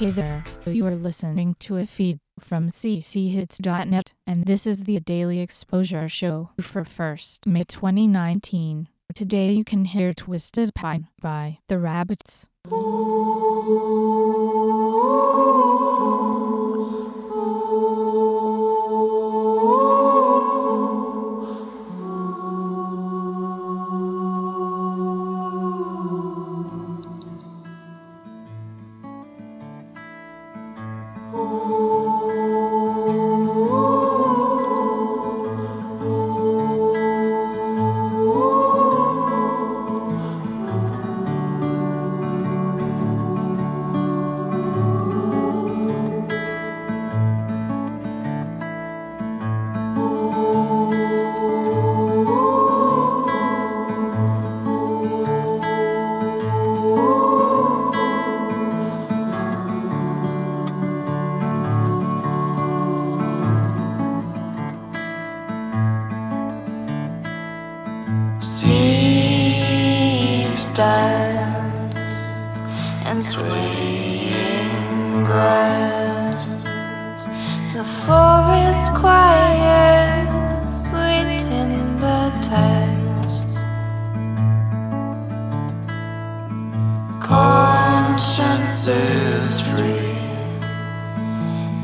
Hey there, you are listening to a feed from cchits.net, and this is the Daily Exposure Show for 1st May 2019. Today you can hear Twisted Pine by The Rabbits. Swaying grass. The forest quiet, sweet timber ties. Conscience is free.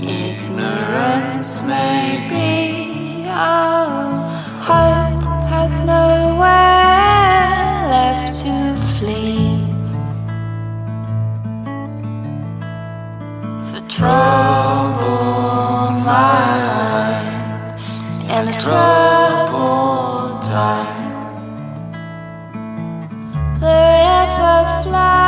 Ignorance may be. And troubled time. The river flows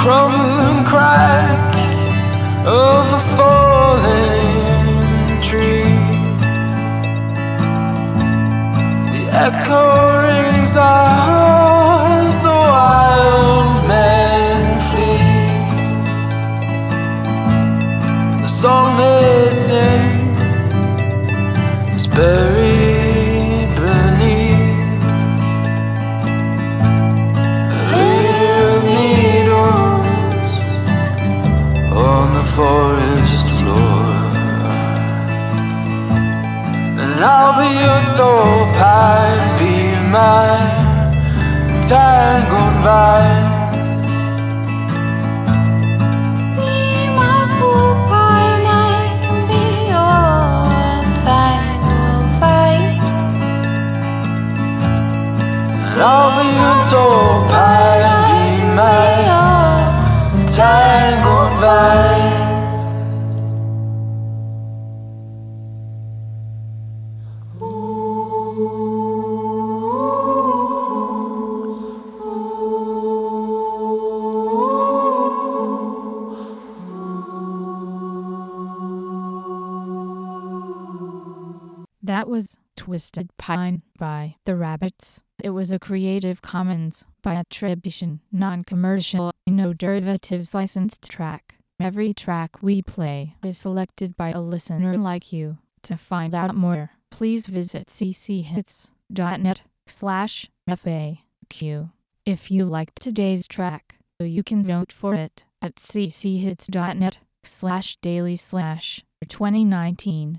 The crumbling crack of a falling tree. The echo rings out as the wild men flee. The song vai tangled vine I'll be your toll, pie, and be my tangled vine. That was Twisted Pine by The Rabbits. It was a Creative Commons by attribution, non-commercial, no derivatives licensed track. Every track we play is selected by a listener like you. To find out more, please visit cchits.net slash FAQ. If you liked today's track, You can vote for it at cchits.net slash daily slash 2019